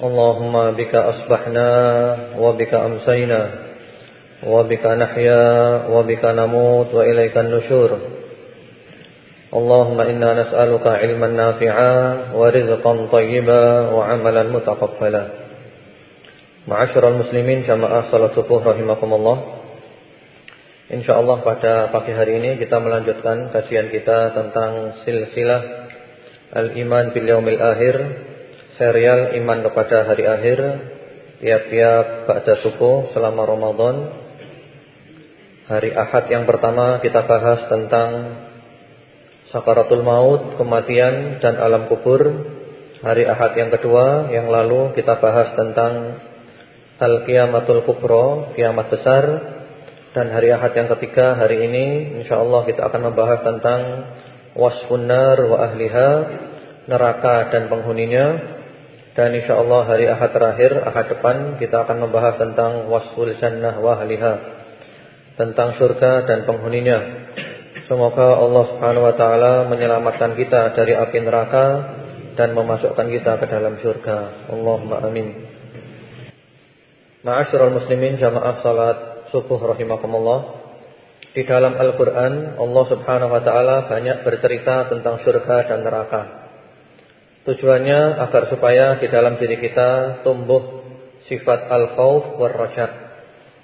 اللهم بك أصبحنا وبك أمسينا وبك نحيا وبك نموت وإليك النشور اللهم إنا نسألك علما نافعا ورزقا طيبا وعملا متقبلا معاشر المسلمين جماعة صلاة subuh rahimakumullah InsyaAllah pada pagi hari ini kita melanjutkan kajian kita tentang silsilah Al-Iman bil Yaumil Akhir Serial Iman kepada Hari Akhir Tiap-tiap Ba'da Subuh selama Ramadan. Hari Ahad yang pertama kita bahas tentang Sakaratul Maut, kematian dan alam kubur. Hari Ahad yang kedua yang lalu kita bahas tentang Al-Qiyamatul Kubro, kiamat besar. Dan hari Ahad yang ketiga hari ini insyaallah kita akan membahas tentang wasfun nar wa ahliha, neraka dan penghuninya. Dan insyaallah hari Ahad terakhir, Ahad depan kita akan membahas tentang wasful jannah wa tentang surga dan penghuninya. Semoga Allah Subhanahu wa taala menyelamatkan kita dari api neraka dan memasukkan kita ke dalam surga. Allahumma amin. Ma'asyiral muslimin jamaah salat subuh rahimakumullah. Di dalam Al-Qur'an Allah Subhanahu wa taala banyak bercerita tentang surga dan neraka. Tujuannya agar supaya di dalam diri kita tumbuh sifat al-khauf war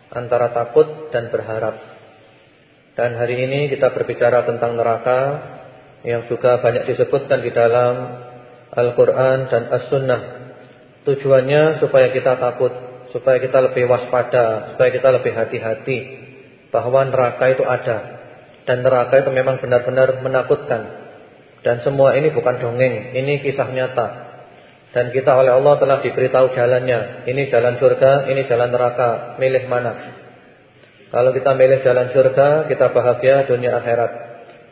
antara takut dan berharap. Dan hari ini kita berbicara tentang neraka yang juga banyak disebutkan di dalam Al-Qur'an dan As-Sunnah. Tujuannya supaya kita takut supaya kita lebih waspada, supaya kita lebih hati-hati bahwa neraka itu ada dan neraka itu memang benar-benar menakutkan. Dan semua ini bukan dongeng, ini kisah nyata. Dan kita oleh Allah telah diberitahu jalannya. Ini jalan surga, ini jalan neraka. Milih mana? Kalau kita milih jalan surga, kita bahagia dunia akhirat.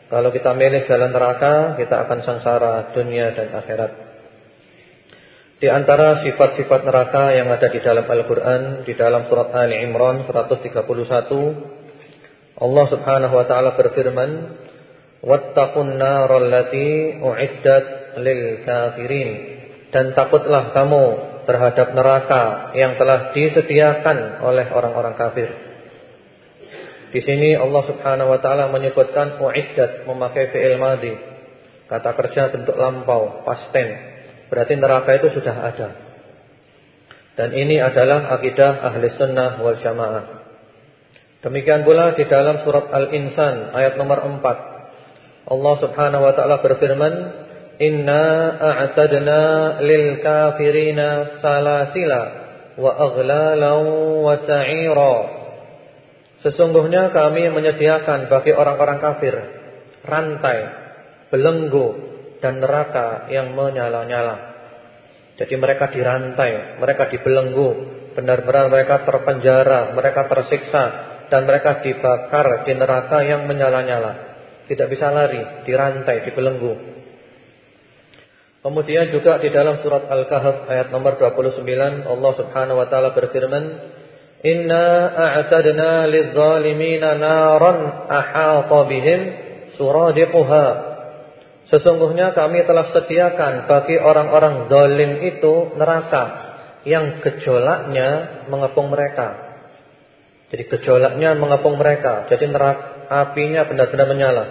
Kalau kita milih jalan neraka, kita akan sengsara dunia dan akhirat. Di antara sifat-sifat neraka yang ada di dalam Al-Quran Di dalam surat Ali Imran 131 Allah subhanahu wa ta'ala berfirman Wattaqun lil kafirin Dan takutlah kamu terhadap neraka Yang telah disediakan oleh orang-orang kafir Di sini Allah subhanahu wa ta'ala menyebutkan U'iddat memakai fi'il madhi Kata kerja bentuk lampau, past tense Berarti neraka itu sudah ada. Dan ini adalah akidah ahli sunnah wal jamaah. Demikian pula di dalam surat Al-Insan ayat nomor 4. Allah subhanahu wa ta'ala berfirman. Inna a'tadna lil kafirina salasila wa aghlalan wa sa'ira. Sesungguhnya kami menyediakan bagi orang-orang kafir rantai, belenggu dan neraka yang menyala-nyala. Jadi mereka dirantai, mereka dibelenggu, benar-benar mereka terpenjara, mereka tersiksa dan mereka dibakar di neraka yang menyala-nyala. Tidak bisa lari, dirantai, dibelenggu. Kemudian juga di dalam surat Al-Kahf ayat nomor 29 Allah Subhanahu wa taala berfirman, "Inna a'tadna lidh-dhalimina naran ahata bihim suradiquha." Sesungguhnya kami telah sediakan bagi orang-orang zalim itu neraka yang gejolaknya mengepung mereka. Jadi gejolaknya mengepung mereka. Jadi neraka apinya benar-benar menyala.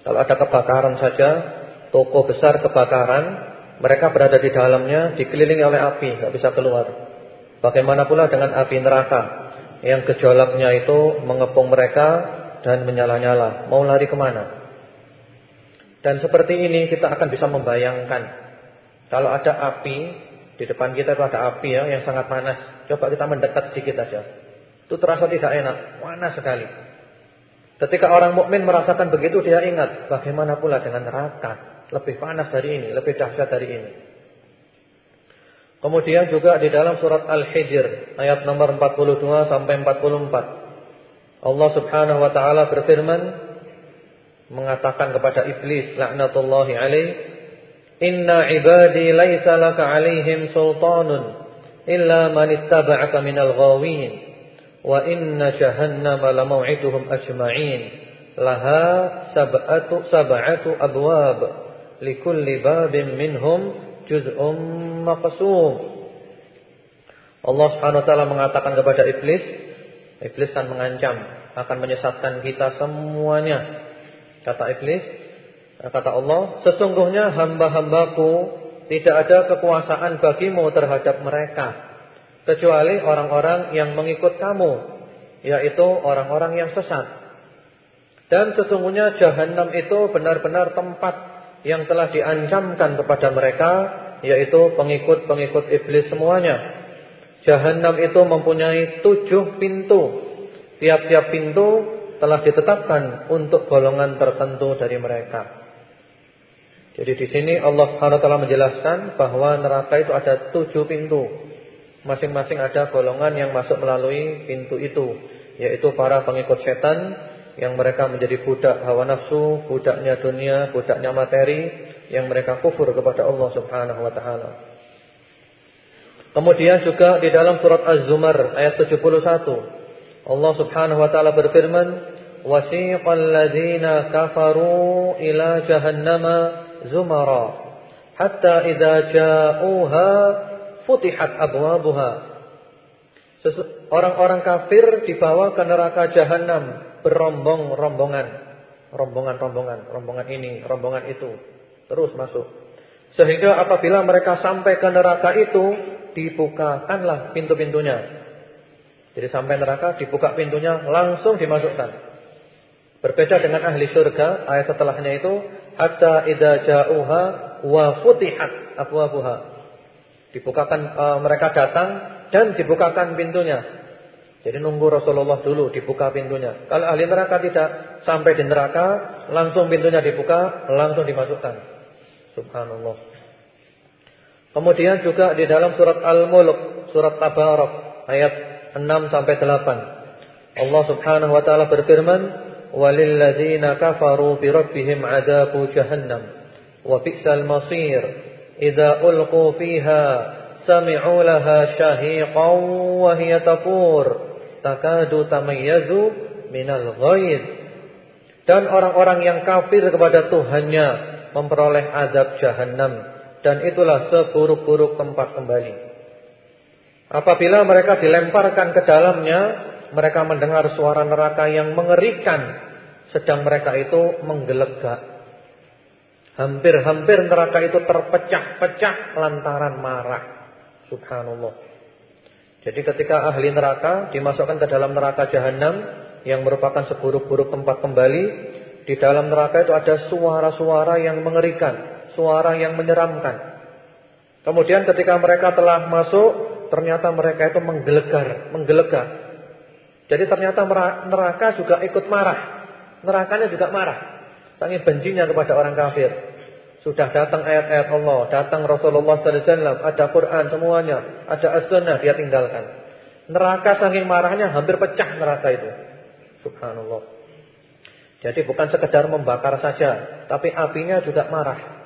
Kalau ada kebakaran saja, toko besar kebakaran, mereka berada di dalamnya dikelilingi oleh api, nggak bisa keluar. Bagaimana pula dengan api neraka yang gejolaknya itu mengepung mereka dan menyala-nyala. Mau lari ke mana? Dan seperti ini kita akan bisa membayangkan kalau ada api di depan kita itu ada api ya yang sangat panas. Coba kita mendekat sedikit saja. Itu terasa tidak enak, panas sekali. Ketika orang mukmin merasakan begitu dia ingat bagaimana pula dengan neraka, lebih panas dari ini, lebih dahsyat dari ini. Kemudian juga di dalam surat Al-Hijr ayat nomor 42 sampai 44. Allah Subhanahu wa taala berfirman mengatakan kepada iblis laknatullahi alaih, "Inna ibadi laisa laka 'alaihim sultanun illa man ittaba'aka minal ghawin wa inna jahannama lamau'iduhum ajma'in laha sab'atu sab'atu abwab likulli babin minhum juz'um maqsum. Allah Subhanahu wa taala mengatakan kepada iblis, iblis kan mengancam akan menyesatkan kita semuanya. Kata iblis, kata Allah, sesungguhnya hamba-hambaku tidak ada kekuasaan bagimu terhadap mereka kecuali orang-orang yang mengikut kamu, yaitu orang-orang yang sesat. Dan sesungguhnya jahanam itu benar-benar tempat yang telah diancamkan kepada mereka yaitu pengikut-pengikut iblis semuanya. Jahanam itu mempunyai tujuh pintu. Tiap-tiap pintu telah ditetapkan untuk golongan tertentu dari mereka. Jadi di sini Allah taala menjelaskan bahwa neraka itu ada tujuh pintu. Masing-masing ada golongan yang masuk melalui pintu itu, yaitu para pengikut setan yang mereka menjadi budak hawa nafsu, budaknya dunia, budaknya materi, yang mereka kufur kepada Allah Subhanahu wa taala. Kemudian juga di dalam surat Az-Zumar ayat 71, Allah Subhanahu wa taala berfirman, "Wasiqal ladzina kafaru ila jahannama zumara, hatta idza ja'uha futihat abwabuha." Orang-orang kafir dibawa ke neraka jahanam berombong-rombongan, rombongan-rombongan, rombongan ini, rombongan itu, terus masuk. Sehingga apabila mereka sampai ke neraka itu, dibukakanlah pintu-pintunya. Jadi sampai neraka dibuka pintunya, langsung dimasukkan. Berbeda dengan ahli surga, ayat setelahnya itu hatta idza ja'uha wa futihat abwabuha. Dibukakan uh, mereka datang dan dibukakan pintunya. Jadi nunggu Rasulullah dulu dibuka pintunya. Kalau ahli neraka tidak sampai di neraka, langsung pintunya dibuka, langsung dimasukkan. Subhanallah. Kemudian juga di dalam surat Al-Mulk, surat Tabarak ayat 6 sampai 8. Allah Subhanahu wa taala berfirman, "Walil ladzina kafaru bi rabbihim 'adzabu jahannam ulqu fiha sami'u laha shahiqan wa hiya tafur." takadu tamayyazu minal ghaid. Dan orang-orang yang kafir kepada Tuhannya memperoleh azab jahanam dan itulah seburuk-buruk tempat kembali. Apabila mereka dilemparkan ke dalamnya, mereka mendengar suara neraka yang mengerikan sedang mereka itu menggelegak. Hampir-hampir neraka itu terpecah-pecah lantaran marah. Subhanallah. Jadi ketika ahli neraka dimasukkan ke dalam neraka jahanam yang merupakan seburuk-buruk tempat kembali, di dalam neraka itu ada suara-suara yang mengerikan, suara yang menyeramkan. Kemudian ketika mereka telah masuk, ternyata mereka itu menggelegar, menggelegak. Jadi ternyata neraka juga ikut marah. Nerakanya juga marah. Sangat bencinya kepada orang kafir. Sudah datang ayat-ayat Allah, datang Rasulullah sallallahu alaihi wasallam, ada Quran semuanya, ada As-Sunnah dia tinggalkan. Neraka saking marahnya hampir pecah neraka itu. Subhanallah. Jadi bukan sekedar membakar saja, tapi apinya juga marah.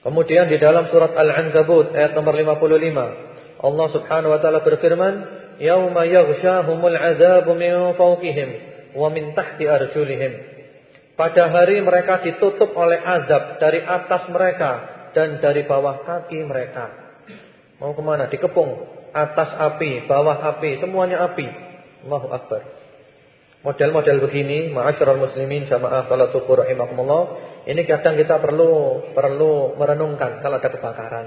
Kemudian di dalam surat Al-Ankabut ayat nomor 55, Allah Subhanahu wa taala berfirman, "Yauma yaghshahumul 'adzabu min fawqihim wa min tahti arjulihim." Pada hari mereka ditutup oleh azab dari atas mereka dan dari bawah kaki mereka. Mau ke mana? Dikepung. Atas api, bawah api, semuanya api. Allahu Akbar. Model-model begini, ma'asyiral muslimin jamaah salat subuh rahimakumullah, ini kadang kita perlu perlu merenungkan kalau ada kebakaran.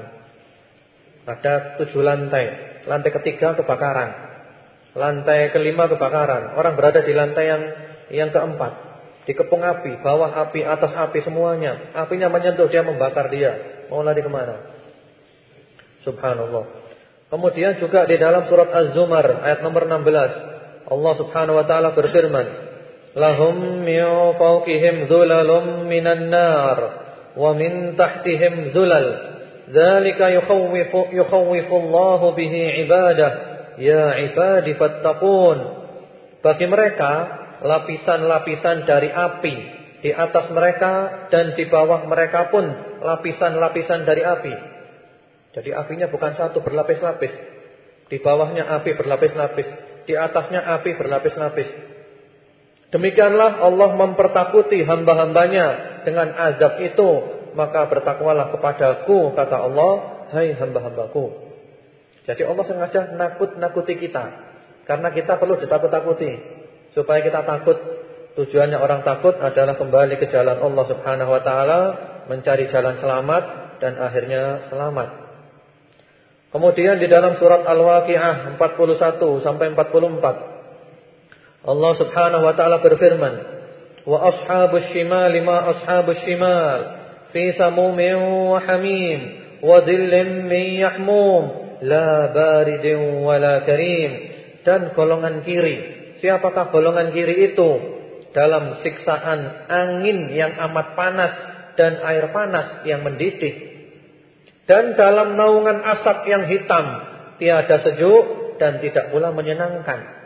Ada tujuh lantai. Lantai ketiga kebakaran. Lantai kelima kebakaran. Orang berada di lantai yang yang keempat. Dikepung api, bawah api, atas api semuanya. Apinya menyentuh dia membakar dia. Mau lari ke mana? Subhanallah. Kemudian juga di dalam surat Az-Zumar ayat nomor 16. Allah Subhanahu wa taala berfirman, "Lahum min fawqihim dhulalun minan nar wa min tahtihim dhulal Dzalika yukhawwifu yukhawwifu Allah bihi ibadah. Ya ibadi fattaqun. Bagi mereka lapisan-lapisan dari api di atas mereka dan di bawah mereka pun lapisan-lapisan dari api. Jadi apinya bukan satu berlapis-lapis. Di bawahnya api berlapis-lapis, di atasnya api berlapis-lapis. Demikianlah Allah mempertakuti hamba-hambanya dengan azab itu. Maka bertakwalah kepadaku, kata Allah, hai hamba-hambaku. Jadi Allah sengaja nakut-nakuti kita. Karena kita perlu ditakut-takuti. Supaya kita takut. Tujuannya orang takut adalah kembali ke jalan Allah subhanahu wa ta'ala. Mencari jalan selamat. Dan akhirnya selamat. Kemudian di dalam surat Al-Waqi'ah 41 sampai 44. Allah Subhanahu wa taala berfirman, "Wa ashabus shimal ma ashabus shimal fi samumin wa hamim wa dhillin min yahmum la baridin wa la karim." Dan golongan kiri. Siapakah golongan kiri itu? Dalam siksaan angin yang amat panas dan air panas yang mendidih. Dan dalam naungan asap yang hitam, tiada sejuk dan tidak pula menyenangkan.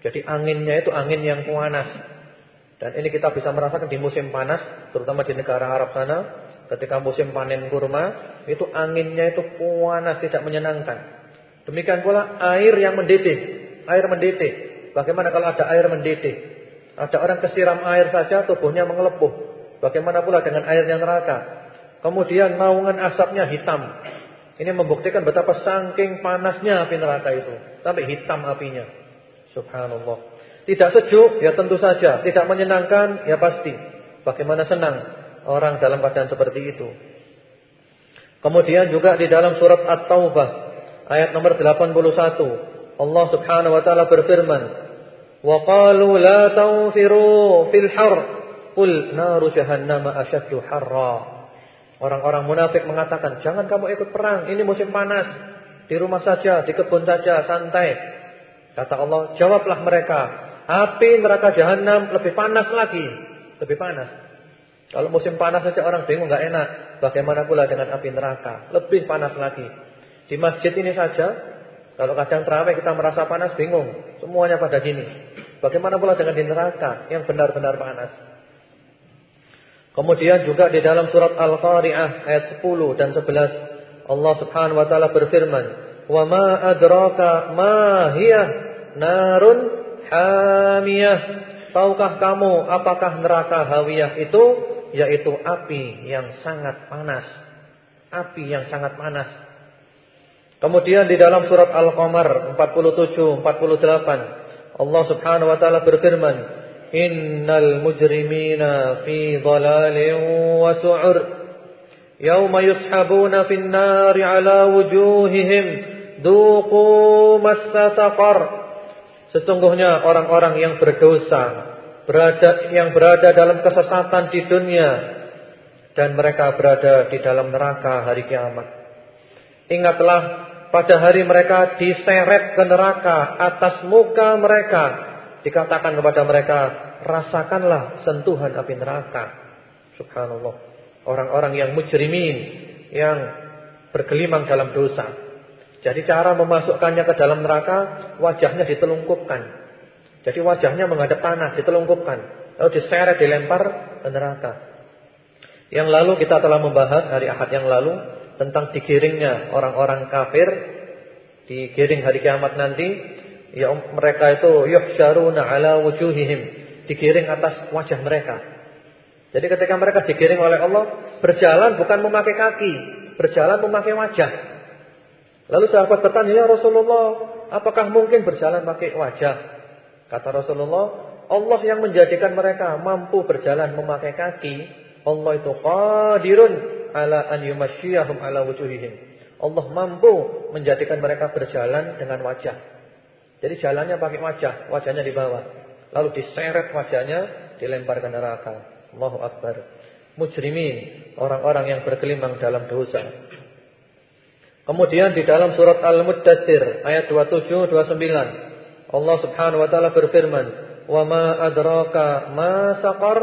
Jadi anginnya itu angin yang panas. Dan ini kita bisa merasakan di musim panas, terutama di negara Arab sana, ketika musim panen kurma, itu anginnya itu panas, tidak menyenangkan. Demikian pula air yang mendidih, air mendidih. Bagaimana kalau ada air mendidih? Ada orang kesiram air saja tubuhnya mengelepuh. Bagaimana pula dengan airnya neraka? Kemudian naungan asapnya hitam. Ini membuktikan betapa saking panasnya api neraka itu. Sampai hitam apinya. Subhanallah. Tidak sejuk, ya tentu saja. Tidak menyenangkan, ya pasti. Bagaimana senang orang dalam keadaan seperti itu. Kemudian juga di dalam surat At-Taubah ayat nomor 81 Allah Subhanahu wa taala berfirman, "Wa qalu la tanfiru fil har, qul naru jahannam ashaddu harra." Orang-orang munafik mengatakan, "Jangan kamu ikut perang, ini musim panas. Di rumah saja, di kebun saja, santai." Kata Allah, jawablah mereka, api neraka jahanam lebih panas lagi, lebih panas. Kalau musim panas saja orang bingung nggak enak, bagaimana pula dengan api neraka? Lebih panas lagi. Di masjid ini saja, kalau kadang terawih kita merasa panas bingung, semuanya pada gini. Bagaimana pula dengan di neraka yang benar-benar panas? Kemudian juga di dalam surat Al-Qari'ah ayat 10 dan 11 Allah Subhanahu wa taala berfirman, "Wa ma adraka ma hiya narun hamiyah. Tahukah kamu apakah neraka hawiyah itu? Yaitu api yang sangat panas. Api yang sangat panas. Kemudian di dalam surat Al-Qamar 47, 48. Allah subhanahu wa ta'ala berfirman. Innal mujrimina fi dhalalin wa su'ur. Yawma yushabuna fin nari ala wujuhihim. Duqu massa saqar. Sesungguhnya orang-orang yang berdosa berada yang berada dalam kesesatan di dunia dan mereka berada di dalam neraka hari kiamat. Ingatlah pada hari mereka diseret ke neraka atas muka mereka dikatakan kepada mereka rasakanlah sentuhan api neraka. Subhanallah. Orang-orang yang mujrimin yang bergelimang dalam dosa. Jadi cara memasukkannya ke dalam neraka, wajahnya ditelungkupkan. Jadi wajahnya menghadap tanah, ditelungkupkan. Lalu diseret, dilempar ke neraka. Yang lalu kita telah membahas hari Ahad yang lalu tentang digiringnya orang-orang kafir digiring hari kiamat nanti. Ya mereka itu yuhsyaruna ala wujuhihim, digiring atas wajah mereka. Jadi ketika mereka digiring oleh Allah, berjalan bukan memakai kaki, berjalan memakai wajah. Lalu sahabat bertanya, "Ya Rasulullah, apakah mungkin berjalan pakai wajah?" Kata Rasulullah, "Allah yang menjadikan mereka mampu berjalan memakai kaki, Allah itu qadirun ala an yumasyiyahum ala wujuhihim." Allah mampu menjadikan mereka berjalan dengan wajah. Jadi jalannya pakai wajah, wajahnya di bawah. Lalu diseret wajahnya, dilempar ke neraka. Allahu Akbar. Mujrimin, orang-orang yang berkelimang dalam dosa. Kemudian di dalam surat Al-Muddatsir ayat 27 29 Allah Subhanahu wa taala berfirman, "Wa ma adraka ma saqar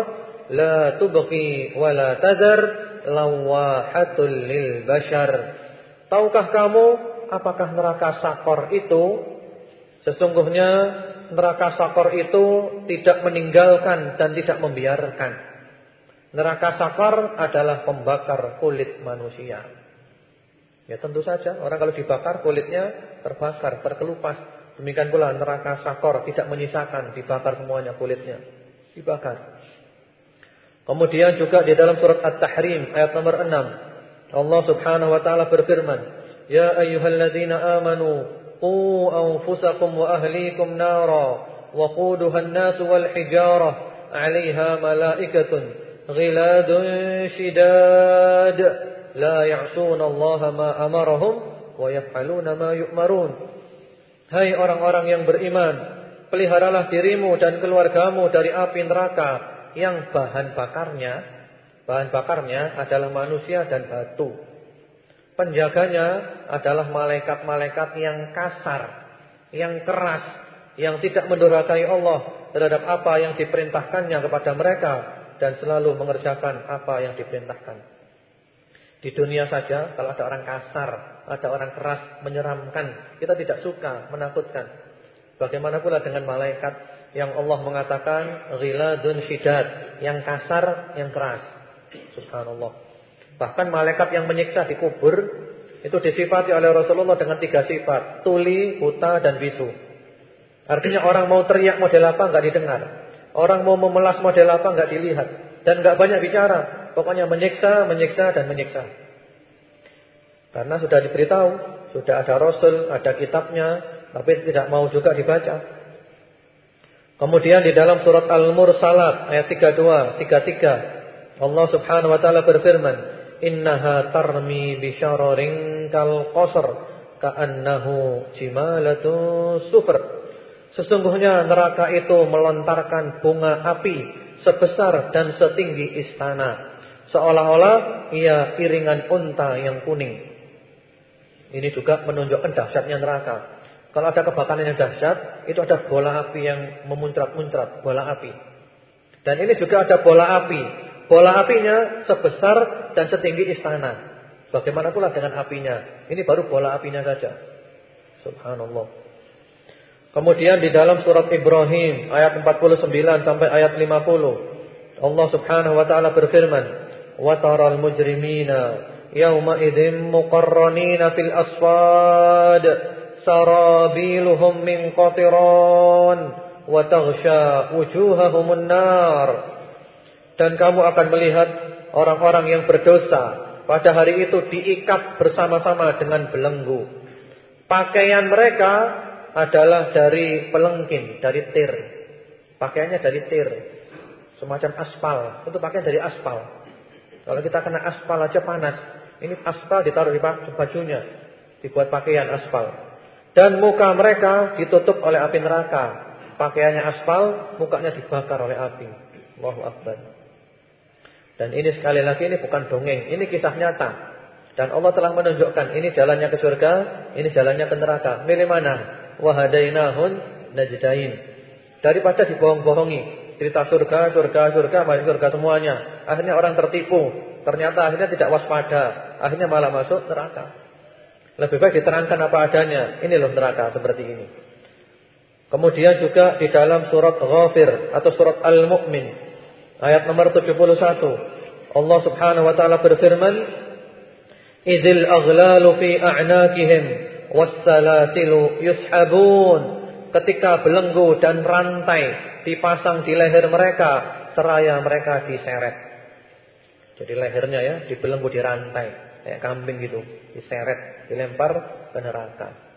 la tubqi wa la tadar lawahatul lil bashar. Tahukah kamu apakah neraka sakor itu sesungguhnya neraka sakor itu tidak meninggalkan dan tidak membiarkan. Neraka sakor adalah pembakar kulit manusia. Ya tentu saja orang kalau dibakar kulitnya terbakar, terkelupas. Demikian pula neraka sakor tidak menyisakan, dibakar semuanya kulitnya. Dibakar. Kemudian juga di dalam surat At-Tahrim ayat nomor 6 Allah Subhanahu wa taala berfirman, "Ya ayyuhalladzina amanu qu anfusakum wa ahlikum nara waquduha an-nas wal hijarah 'alayha malaikatun ghiladun shidad la ya'suna Allah ma amarahum wa yaf'aluna ma yu'marun." Hai orang-orang yang beriman, peliharalah dirimu dan keluargamu dari api neraka yang bahan bakarnya bahan bakarnya adalah manusia dan batu. Penjaganya adalah malaikat-malaikat yang kasar, yang keras, yang tidak mendurhakai Allah terhadap apa yang diperintahkannya kepada mereka dan selalu mengerjakan apa yang diperintahkan. Di dunia saja kalau ada orang kasar, ada orang keras, menyeramkan, kita tidak suka, menakutkan. Bagaimana pula dengan malaikat yang Allah mengatakan ghiladun syidad, yang kasar, yang keras. Subhanallah. Bahkan malaikat yang menyiksa di kubur itu disifati oleh Rasulullah dengan tiga sifat, tuli, buta dan bisu. Artinya orang mau teriak model apa enggak didengar. Orang mau memelas model apa enggak dilihat dan enggak banyak bicara. Pokoknya menyiksa, menyiksa dan menyiksa. Karena sudah diberitahu, sudah ada rasul, ada kitabnya, tapi tidak mau juga dibaca. Kemudian di dalam surat Al-Mursalat ayat 32, 33, Allah Subhanahu wa taala berfirman, "Innaha tarmi bi syararin kal qasr ka'annahu jimalatu sufr." Sesungguhnya neraka itu melontarkan bunga api sebesar dan setinggi istana Seolah-olah ia piringan unta yang kuning. Ini juga menunjukkan dahsyatnya neraka. Kalau ada kebakaran yang dahsyat, itu ada bola api yang memuncrat-muncrat, bola api. Dan ini juga ada bola api. Bola apinya sebesar dan setinggi istana. Bagaimana pula dengan apinya? Ini baru bola apinya saja. Subhanallah. Kemudian di dalam surat Ibrahim ayat 49 sampai ayat 50 Allah Subhanahu wa taala berfirman wa taral mujrimina yauma idzin muqarranina fil asfad سرابيلهم من قطران وتغشى وجوههم النار dan kamu akan melihat orang-orang yang berdosa pada hari itu diikat bersama-sama dengan belenggu. Pakaian mereka adalah dari pelengkin, dari tir. Pakaiannya dari tir. Semacam aspal. Itu pakaian dari aspal. Kalau kita kena aspal aja panas. Ini aspal ditaruh di bajunya. Dibuat pakaian aspal. Dan muka mereka ditutup oleh api neraka. Pakaiannya aspal, mukanya dibakar oleh api. Allahu Akbar. Dan ini sekali lagi ini bukan dongeng. Ini kisah nyata. Dan Allah telah menunjukkan ini jalannya ke surga, ini jalannya ke neraka. Milih mana? Wahadainahun najdain. Daripada dibohong-bohongi, cerita surga, surga, surga, masuk surga semuanya. Akhirnya orang tertipu. Ternyata akhirnya tidak waspada. Akhirnya malah masuk neraka. Lebih baik diterangkan apa adanya. Ini loh neraka seperti ini. Kemudian juga di dalam surat Ghafir atau surat Al-Mu'min. Ayat nomor 71. Allah subhanahu wa ta'ala berfirman. Idil aghlalu fi a'nakihim. Wassalasilu yushabun. Ketika belenggu dan rantai dipasang di leher mereka seraya mereka diseret. Jadi lehernya ya dibelenggu di rantai kayak kambing gitu, diseret, dilempar ke neraka.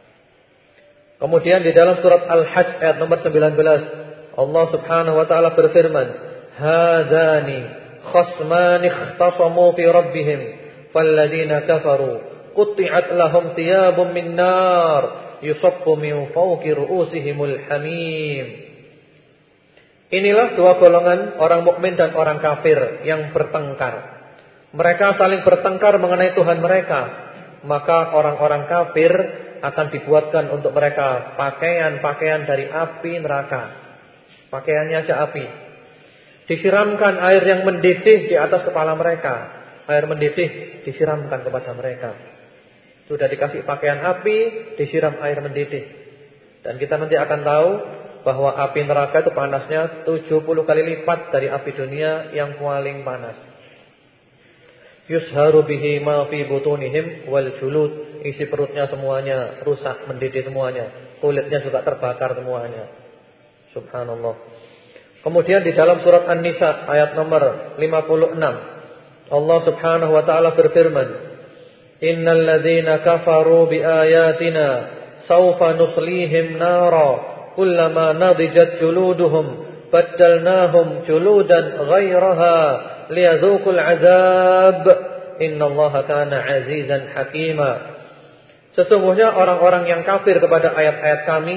Kemudian di dalam surat Al-Hajj ayat nomor 19 Allah Subhanahu wa taala berfirman, "Hadzani khasman ikhtasamu fi rabbihim falladzina kafaru qutti'at lahum thiyabun min nar yusaffu min fawqi ru'usihimul hamim." Inilah dua golongan orang mukmin dan orang kafir yang bertengkar. Mereka saling bertengkar mengenai Tuhan mereka. Maka orang-orang kafir akan dibuatkan untuk mereka pakaian-pakaian dari api neraka. Pakaiannya aja api. Disiramkan air yang mendidih di atas kepala mereka. air mendidih disiramkan kepada mereka. Sudah dikasih pakaian api, disiram air mendidih. Dan kita nanti akan tahu bahwa api neraka itu panasnya 70 kali lipat dari api dunia yang paling panas. Yusharu bihi ma fi butunihim wal julud. Isi perutnya semuanya rusak, mendidih semuanya. Kulitnya juga terbakar semuanya. Subhanallah. Kemudian di dalam surat An-Nisa ayat nomor 56 Allah Subhanahu wa taala berfirman, "Innal ladzina kafaru biayatina sawfa nuslihim nara kullama nadijat juluduhum baddalnahum juludan ghairaha liyadhuqul azab innallaha kana azizan hakima Sesungguhnya orang-orang yang kafir kepada ayat-ayat kami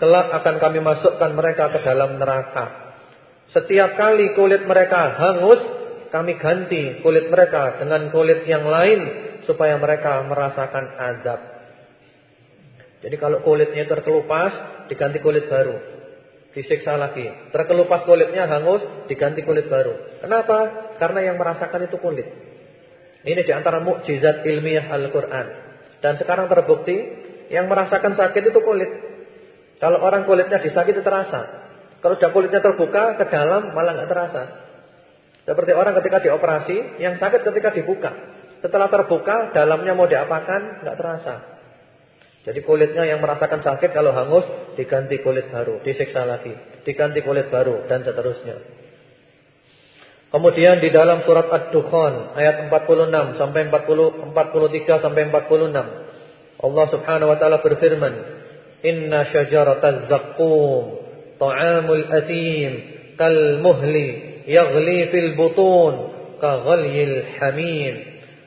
kelak akan kami masukkan mereka ke dalam neraka. Setiap kali kulit mereka hangus, kami ganti kulit mereka dengan kulit yang lain supaya mereka merasakan azab. Jadi kalau kulitnya terkelupas, diganti kulit baru. Disiksa lagi. Terkelupas kulitnya hangus, diganti kulit baru. Kenapa? Karena yang merasakan itu kulit. Ini di antara mukjizat ilmiah Al-Quran. Dan sekarang terbukti, yang merasakan sakit itu kulit. Kalau orang kulitnya disakiti terasa. Kalau sudah kulitnya terbuka, ke dalam malah nggak terasa. Seperti orang ketika dioperasi, yang sakit ketika dibuka. Setelah terbuka, dalamnya mau diapakan, nggak terasa. Jadi kulitnya yang merasakan sakit kalau hangus diganti kulit baru, disiksa lagi, diganti kulit baru dan seterusnya. Kemudian di dalam surat Ad-Dukhan ayat 46 sampai 40 43 sampai 46 Allah Subhanahu wa taala berfirman, "Inna syajarataz zaqqum ta'amul atim kal muhli yaghli fil butun ka ghalyil hamim."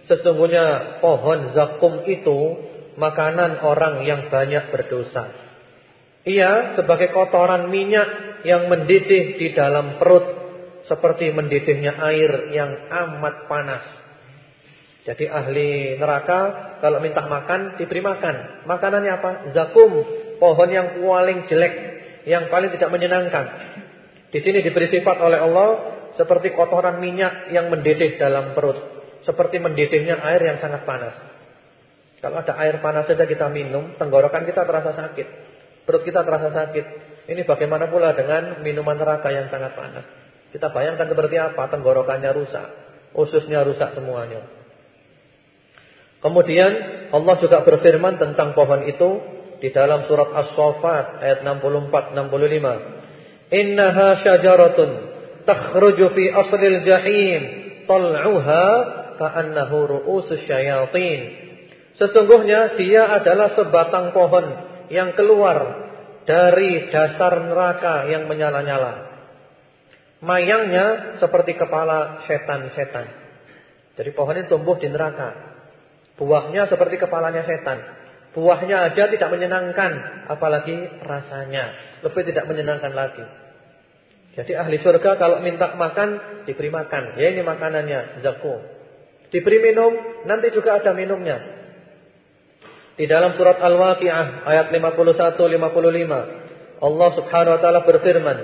Sesungguhnya pohon zakum itu makanan orang yang banyak berdosa. Ia sebagai kotoran minyak yang mendidih di dalam perut seperti mendidihnya air yang amat panas. Jadi ahli neraka kalau minta makan diberi makan. Makanannya apa? Zakum, pohon yang paling jelek, yang paling tidak menyenangkan. Di sini diberi sifat oleh Allah seperti kotoran minyak yang mendidih dalam perut, seperti mendidihnya air yang sangat panas. Kalau ada air panas saja kita minum, tenggorokan kita terasa sakit. Perut kita terasa sakit. Ini bagaimana pula dengan minuman neraka yang sangat panas. Kita bayangkan seperti apa, tenggorokannya rusak. Ususnya rusak semuanya. Kemudian Allah juga berfirman tentang pohon itu di dalam surat As-Saffat ayat 64 65. Innaha syajaratun takhruju fi aslil jahim tal'uha ka'annahu ru'usus syayatin. Sesungguhnya dia adalah sebatang pohon yang keluar dari dasar neraka yang menyala-nyala. Mayangnya seperti kepala setan-setan. Jadi pohon ini tumbuh di neraka. Buahnya seperti kepalanya setan. Buahnya aja tidak menyenangkan, apalagi rasanya. Lebih tidak menyenangkan lagi. Jadi ahli surga kalau minta makan, diberi makan. Ya ini makanannya, zakum. Diberi minum, nanti juga ada minumnya. Di dalam surat Al-Waqi'ah ayat 51 55 Allah Subhanahu wa taala berfirman,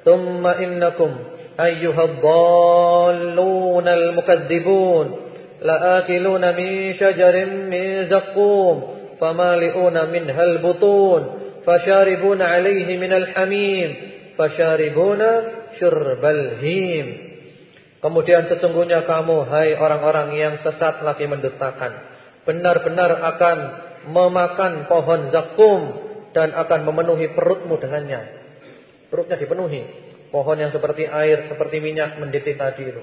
"Tsumma innakum ayyuhadh-dhallunal mukadzibun la'akiluna min syajarin min zaqqum famali'una minhal butun fasharibuna 'alayhi minal hamim fasharibuna syurbal him." Kemudian sesungguhnya kamu hai orang-orang yang sesat lagi mendustakan benar-benar akan memakan pohon zakum dan akan memenuhi perutmu dengannya. Perutnya dipenuhi. Pohon yang seperti air, seperti minyak mendidih tadi itu.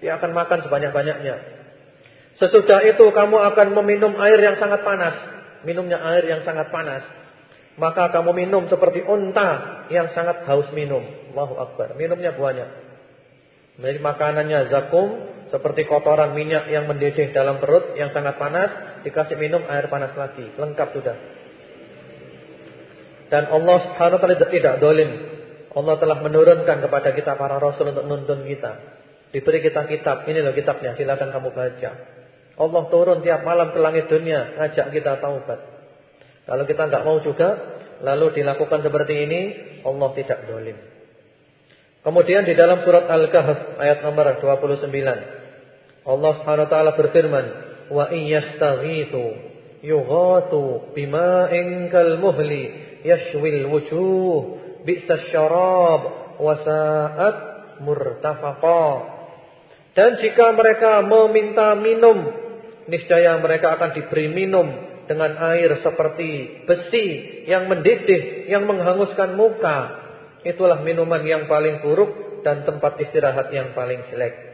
Dia akan makan sebanyak-banyaknya. Sesudah itu kamu akan meminum air yang sangat panas. Minumnya air yang sangat panas. Maka kamu minum seperti unta yang sangat haus minum. Allahu Akbar. Minumnya banyak. Jadi makanannya zakum seperti kotoran minyak yang mendidih dalam perut yang sangat panas dikasih minum air panas lagi, lengkap sudah. Dan Allah Subhanahu wa taala tidak dolim. Allah telah menurunkan kepada kita para rasul untuk menuntun kita. Diberi kita kitab, ini loh kitabnya, silakan kamu baca. Allah turun tiap malam ke langit dunia, ngajak kita taubat. Kalau kita nggak mau juga, lalu dilakukan seperti ini, Allah tidak dolim. Kemudian di dalam surat Al-Kahf ayat nomor 29. Allah Subhanahu wa taala berfirman, "Wa iyastaghithu yughatu bima'in kalmuhli yashwil wujuh bi'sa syarab wa sa'at murtafaqa." Dan jika mereka meminta minum, niscaya mereka akan diberi minum dengan air seperti besi yang mendidih, yang menghanguskan muka. Itulah minuman yang paling buruk dan tempat istirahat yang paling jelek.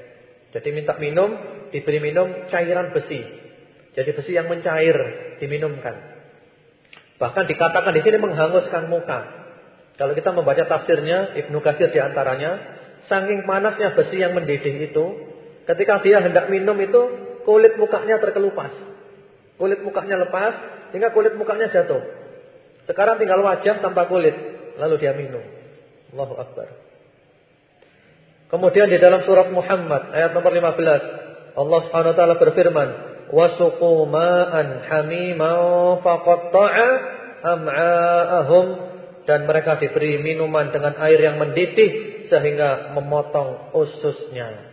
Jadi minta minum, diberi minum cairan besi. Jadi besi yang mencair diminumkan. Bahkan dikatakan di sini menghanguskan muka. Kalau kita membaca tafsirnya Ibnu Katsir di antaranya, saking panasnya besi yang mendidih itu, ketika dia hendak minum itu kulit mukanya terkelupas. Kulit mukanya lepas, sehingga kulit mukanya jatuh. Sekarang tinggal wajah tanpa kulit, lalu dia minum. Allahu Akbar. Kemudian di dalam surat Muhammad ayat nomor 15, Allah Subhanahu wa taala berfirman, "Wasuqu ma'an hamiman faqatta'a am'a'ahum" dan mereka diberi minuman dengan air yang mendidih sehingga memotong ususnya.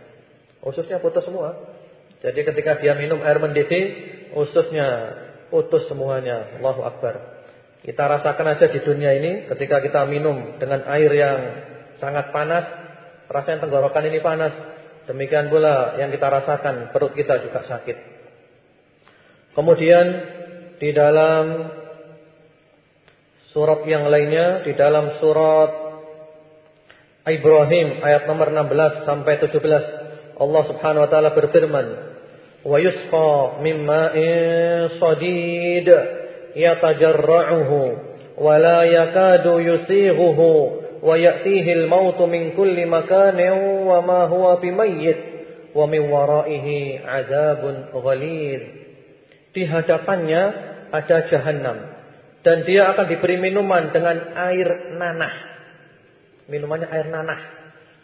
Ususnya putus semua. Jadi ketika dia minum air mendidih, ususnya putus semuanya. Allahu Akbar. Kita rasakan aja di dunia ini ketika kita minum dengan air yang sangat panas, rasanya tenggorokan ini panas. Demikian pula yang kita rasakan perut kita juga sakit. Kemudian di dalam surat yang lainnya, di dalam surat Ibrahim ayat nomor 16 sampai 17, Allah Subhanahu wa taala berfirman, "Wa yusqa mimma sadid" yatajarra'uhu wa la yakadu yusighuhu min kulli makanin wa ma huwa bimayyit wa min waraihi 'adzabun ghalid di hadapannya ada jahanam dan dia akan diberi minuman dengan air nanah. Minumannya air nanah.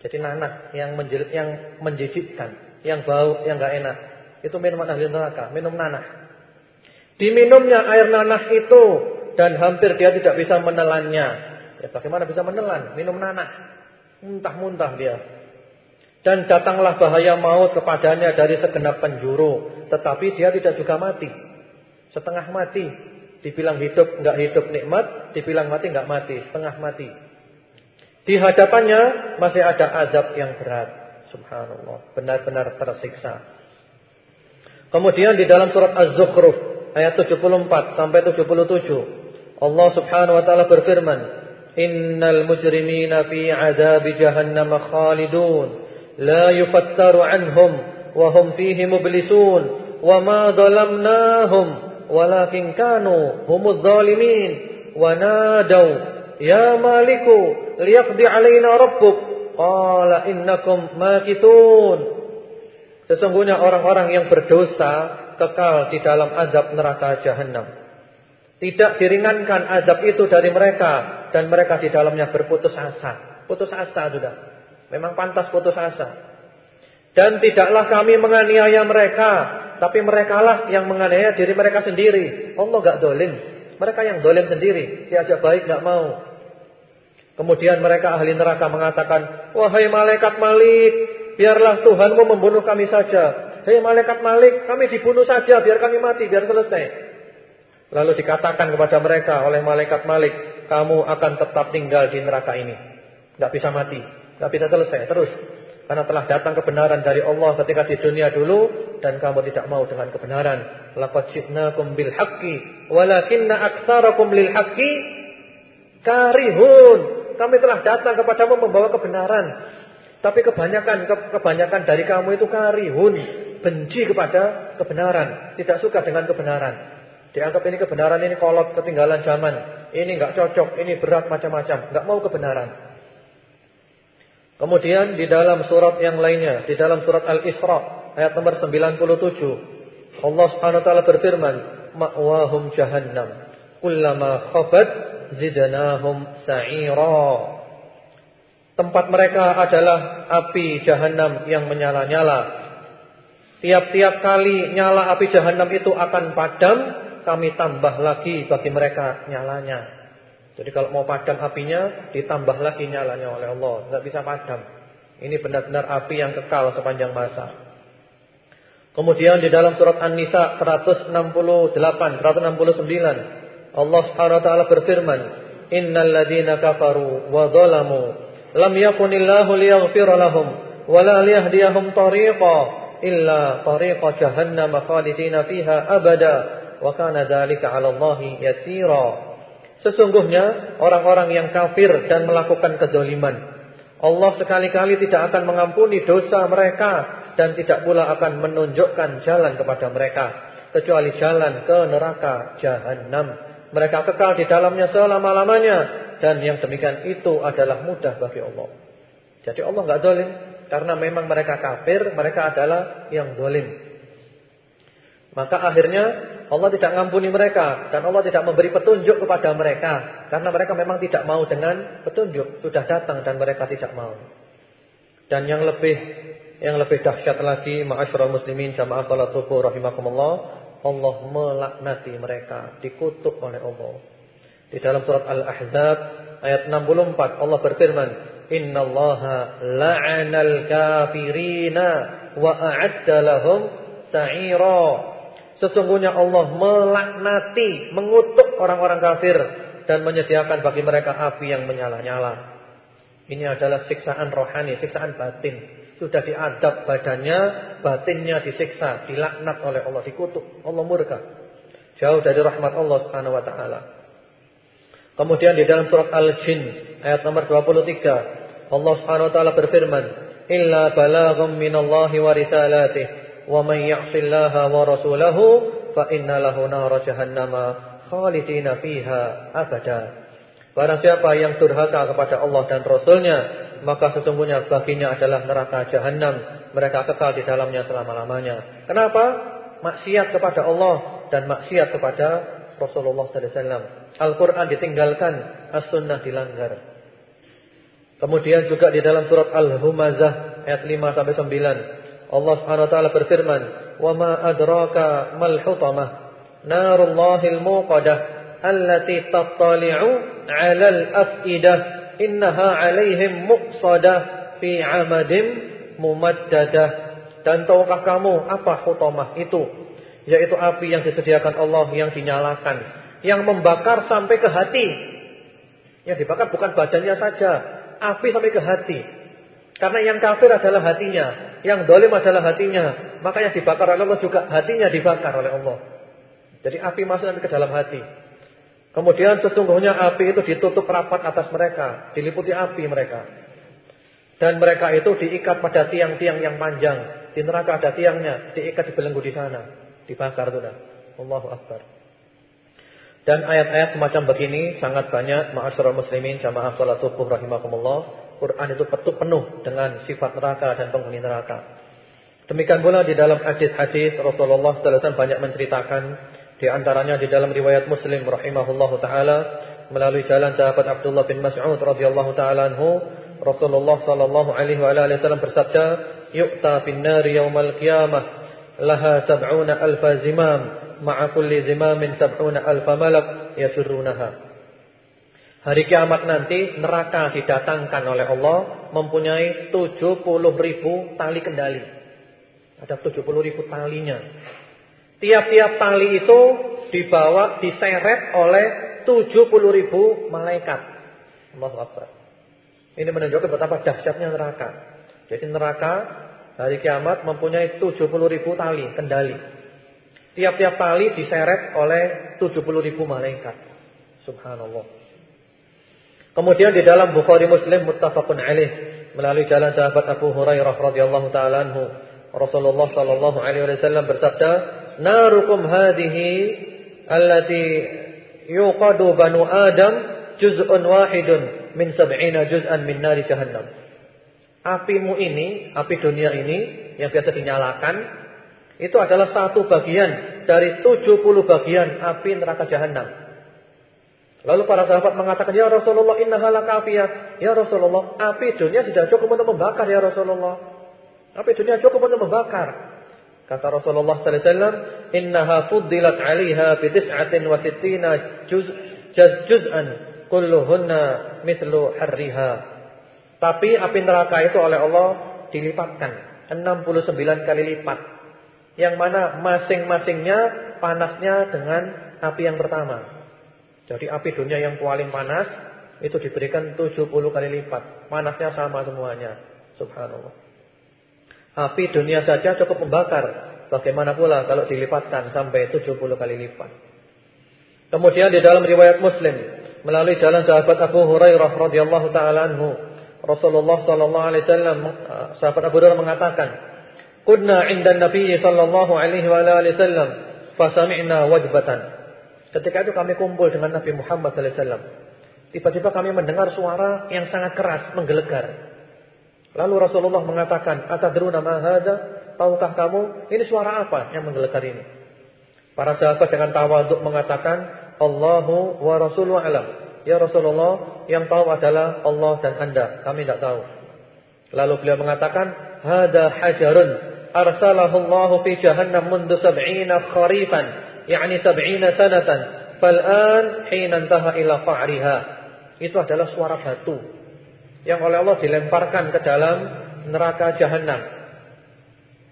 Jadi nanah yang menjelit yang menjijikkan yang bau yang enggak enak. Itu minuman ahli neraka minum nanah. Diminumnya air nanah itu dan hampir dia tidak bisa menelannya. Ya bagaimana bisa menelan? Minum nanah. Muntah-muntah dia. Dan datanglah bahaya maut kepadanya dari segenap penjuru, tetapi dia tidak juga mati. Setengah mati. Dibilang hidup enggak hidup nikmat, dibilang mati enggak mati, setengah mati. Di hadapannya masih ada azab yang berat. Subhanallah, benar-benar tersiksa. Kemudian di dalam surat Az-Zukhruf ayat 74 sampai 77. Allah Subhanahu wa taala berfirman, "Innal mujrimina fi 'adzabi jahannam khalidun, la yufattaru 'anhum wa hum fihi mublisun, wa ma dhalamnahum walakin kanu humudz zalimin, wa nadaw ya maliku liyaqdi 'alaina rabbuk." Qala innakum makithun. Sesungguhnya orang-orang yang berdosa kekal di dalam azab neraka jahanam. Tidak diringankan azab itu dari mereka dan mereka di dalamnya berputus asa. Putus asa sudah. Memang pantas putus asa. Dan tidaklah kami menganiaya mereka, tapi merekalah yang menganiaya diri mereka sendiri. Allah gak dolim. Mereka yang dolim sendiri. Diajak baik gak mau. Kemudian mereka ahli neraka mengatakan, Wahai malaikat malik, biarlah Tuhanmu membunuh kami saja. Hei malaikat Malik, kami dibunuh saja biar kami mati, biar selesai. Lalu dikatakan kepada mereka oleh malaikat Malik, kamu akan tetap tinggal di neraka ini. Tidak bisa mati, tidak bisa selesai, terus. Karena telah datang kebenaran dari Allah ketika di dunia dulu dan kamu tidak mau dengan kebenaran. Laqad ji'nakum bil haqqi walakinna aktsarakum lil haqqi karihun. Kami telah datang kepadamu membawa kebenaran. Tapi kebanyakan kebanyakan dari kamu itu karihun benci kepada kebenaran, tidak suka dengan kebenaran. Dianggap ini kebenaran ini kolot, ketinggalan zaman. Ini enggak cocok, ini berat macam-macam, enggak mau kebenaran. Kemudian di dalam surat yang lainnya, di dalam surat Al-Isra ayat nomor 97, Allah Subhanahu wa taala berfirman, "Ma'wahum jahannam, kullama khabat zidnahum sa'ira." Tempat mereka adalah api jahanam yang menyala-nyala Tiap-tiap kali nyala api jahanam itu akan padam, kami tambah lagi bagi mereka nyalanya. Jadi kalau mau padam apinya, ditambah lagi nyalanya oleh Allah. Tidak bisa padam. Ini benar-benar api yang kekal sepanjang masa. Kemudian di dalam surat An-Nisa 168, 169 Allah Subhanahu wa taala berfirman, "Innal ladzina kafaru wa dzalamu lam yakunillahu liyaghfira lahum wa la liyahdiyahum tariqa illa tariqa jahannam khalidina fiha abada wa kana dzalika 'ala yasira." Sesungguhnya orang-orang yang kafir dan melakukan kezaliman Allah sekali-kali tidak akan mengampuni dosa mereka dan tidak pula akan menunjukkan jalan kepada mereka kecuali jalan ke neraka jahanam. Mereka kekal di dalamnya selama-lamanya dan yang demikian itu adalah mudah bagi Allah. Jadi Allah enggak zalim karena memang mereka kafir, mereka adalah yang zalim. Maka akhirnya Allah tidak mengampuni mereka dan Allah tidak memberi petunjuk kepada mereka karena mereka memang tidak mau dengan petunjuk, sudah datang dan mereka tidak mau. Dan yang lebih yang lebih dahsyat lagi, ma'asyiral muslimin jamaah salat subuh rahimakumullah, Allah melaknati mereka, dikutuk oleh Allah. Di dalam surat Al-Ahzab ayat 64 Allah berfirman, "Innallaha la'anal kafirina wa a'adda lahum sa'ira." Sesungguhnya Allah melaknati, mengutuk orang-orang kafir dan menyediakan bagi mereka api yang menyala-nyala. Ini adalah siksaan rohani, siksaan batin. Sudah diadab badannya, batinnya disiksa, dilaknat oleh Allah, dikutuk. Allah murka. Jauh dari rahmat Allah Subhanahu wa taala. Kemudian di dalam surat Al-Jin ayat nomor 23, Allah Subhanahu wa taala berfirman, "Illa balaghum minallahi wa risalatihi, ya'sillaha wa rasulahu fa inna lahu nar jahannama khalidina fiha abada." Barang siapa yang durhaka kepada Allah dan Rasulnya maka sesungguhnya baginya adalah neraka jahanam. Mereka kekal di dalamnya selama-lamanya. Kenapa? Maksiat kepada Allah dan maksiat kepada Rasulullah wasallam. Al-Qur'an ditinggalkan, As-Sunnah dilanggar. Kemudian juga di dalam surat Al-Humazah ayat 5 sampai 9, Allah Subhanahu wa taala berfirman, "Wa ma adraka mal hutamah? Narullahil muqadah allati tattali'u 'alal afidah." innaha alaihim muqsadah fi amadim mumaddadah. Dan tahukah kamu apa hutamah itu? Yaitu api yang disediakan Allah yang dinyalakan. Yang membakar sampai ke hati. Yang dibakar bukan badannya saja. Api sampai ke hati. Karena yang kafir adalah hatinya. Yang dolim adalah hatinya. Maka yang dibakar oleh Allah juga hatinya dibakar oleh Allah. Jadi api masuk nanti ke dalam hati. Kemudian sesungguhnya api itu ditutup rapat atas mereka, diliputi api mereka. Dan mereka itu diikat pada tiang-tiang yang panjang. Di neraka ada tiangnya, diikat di belenggu di sana, dibakar sudah. Allahu Akbar. Dan ayat-ayat semacam begini sangat banyak ma'asyiral muslimin jamaah salat subuh rahimakumullah. Quran itu penuh penuh dengan sifat neraka dan penghuni neraka. Demikian pula di dalam hadis-hadis Rasulullah wasallam banyak menceritakan di antaranya di dalam riwayat Muslim rahimahullahu taala melalui jalan sahabat Abdullah bin Mas'ud radhiyallahu taala anhu Rasulullah sallallahu alaihi wasallam bersabda yu'ta bin nar yaumal qiyamah laha sab'una alfa zimam ma'a kulli zimamin sab'una alfa malak yasirrunaha Hari kiamat nanti neraka didatangkan oleh Allah mempunyai 70 ribu tali kendali. Ada 70 ribu talinya. Tiap-tiap tali itu dibawa, diseret oleh 70 ribu malaikat. Allahu Akbar. Ini menunjukkan betapa dahsyatnya neraka. Jadi neraka hari kiamat mempunyai 70 ribu tali, kendali. Tiap-tiap tali diseret oleh 70 ribu malaikat. Subhanallah. Kemudian di dalam Bukhari Muslim muttafaqun alaih melalui jalan sahabat Abu Hurairah radhiyallahu taala anhu Rasulullah sallallahu alaihi wasallam bersabda narukum hadhihi allati yuqadu banu adam juz'un wahidun min sab'ina juz'an min nari jahannam. Apimu ini, api dunia ini yang biasa dinyalakan itu adalah satu bagian dari 70 bagian api neraka jahanam. Lalu para sahabat mengatakan, "Ya Rasulullah, innaha lakafiyah." Ya Rasulullah, api dunia sudah cukup untuk membakar ya Rasulullah. Api dunia cukup untuk membakar. Kata Rasulullah sallallahu alaihi wasallam, "Innaha fuddilat 'alaiha bi tis'atin wa sittina juz juz'an kulluhunna mithlu harriha." Tapi api neraka itu oleh Allah dilipatkan 69 kali lipat. Yang mana masing-masingnya panasnya dengan api yang pertama. Jadi api dunia yang paling panas itu diberikan 70 kali lipat. Panasnya sama semuanya. Subhanallah. Api dunia saja cukup membakar. Bagaimana pula kalau dilipatkan sampai 70 kali lipat. Kemudian di dalam riwayat Muslim melalui jalan sahabat Abu Hurairah radhiyallahu taala anhu, Rasulullah sallallahu alaihi wasallam sahabat Abu Hurairah mengatakan, "Kunna 'inda Nabi sallallahu alaihi wa alihi wasallam fa sami'na wajbatan." Ketika itu kami kumpul dengan Nabi Muhammad wasallam. Tiba-tiba kami mendengar suara yang sangat keras menggelegar. Lalu Rasulullah mengatakan, "Atadruna ma hadza?" Tahukah kamu ini suara apa yang menggelegar ini? Para sahabat dengan tawaduk mengatakan, Allahu wa Rasuluhu alam. Ya Rasulullah, yang tahu adalah Allah dan Anda. Kami tidak tahu. Lalu beliau mengatakan, "Hada hajarun arsalahu Allah fi jahannam mundu sab'ina kharifan, yakni sab'ina sanatan. Fal'an hina intaha ila qa'riha." Itu adalah suara batu yang oleh Allah dilemparkan ke dalam neraka jahanam.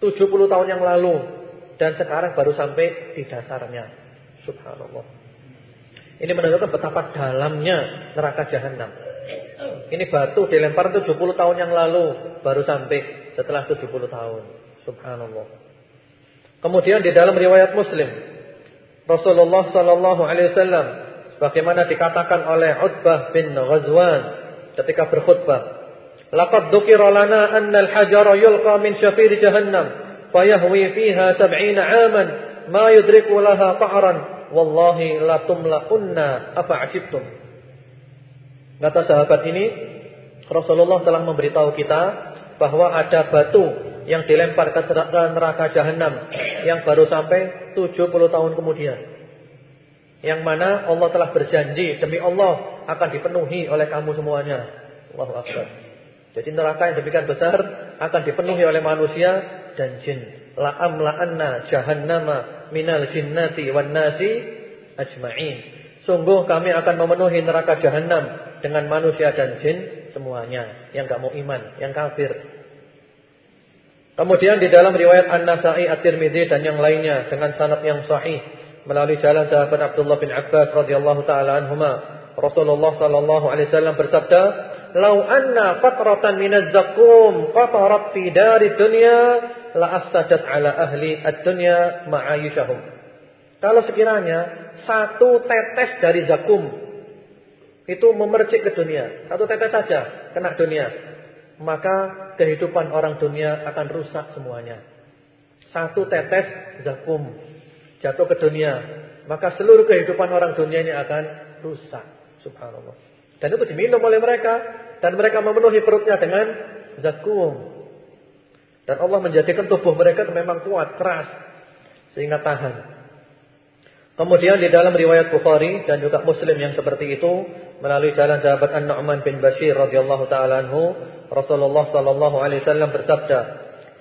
70 tahun yang lalu dan sekarang baru sampai di dasarnya. Subhanallah. Ini menunjukkan betapa dalamnya neraka jahanam. Ini batu dilempar 70 tahun yang lalu baru sampai setelah 70 tahun. Subhanallah. Kemudian di dalam riwayat Muslim Rasulullah sallallahu alaihi wasallam bagaimana dikatakan oleh Utbah bin Ghazwan ketika berkhutbah, "Laqad dzukira lana anna al-hajara yulqa min syafir jahannam fayahwi fiha 70 'aman ma yudriku laha qa'ran wallahi la tumlaqunna afa ajibtum. Kata sahabat ini, Rasulullah telah memberitahu kita bahwa ada batu yang dilempar ke neraka jahanam yang baru sampai 70 tahun kemudian. Yang mana Allah telah berjanji demi Allah akan dipenuhi oleh kamu semuanya. Allahu akbar. Jadi neraka yang demikian besar akan dipenuhi oleh manusia dan jin la amla'anna jahannama minal jinnati wan nasi ajma'in. Sungguh kami akan memenuhi neraka jahanam dengan manusia dan jin semuanya yang enggak mau iman, yang kafir. Kemudian di dalam riwayat An-Nasa'i, At-Tirmidzi dan yang lainnya dengan sanad yang sahih melalui jalan sahabat Abdullah bin Abbas radhiyallahu taala anhuma, Rasulullah sallallahu alaihi wasallam bersabda, "Lau anna qatratan minaz zakum qatarat fi dari dunya la afsadat ala ahli ad-dunya ma'ayishahum. Kalau sekiranya satu tetes dari zakum itu memercik ke dunia, satu tetes saja kena dunia, maka kehidupan orang dunia akan rusak semuanya. Satu tetes zakum jatuh ke dunia, maka seluruh kehidupan orang dunia ini akan rusak. Subhanallah. Dan itu diminum oleh mereka dan mereka memenuhi perutnya dengan zakum. Dan Allah menjadikan tubuh mereka memang kuat, keras. Sehingga tahan. Kemudian di dalam riwayat Bukhari dan juga Muslim yang seperti itu melalui jalan sahabat An-Nu'man bin Bashir radhiyallahu taala anhu, Rasulullah sallallahu alaihi wasallam bersabda,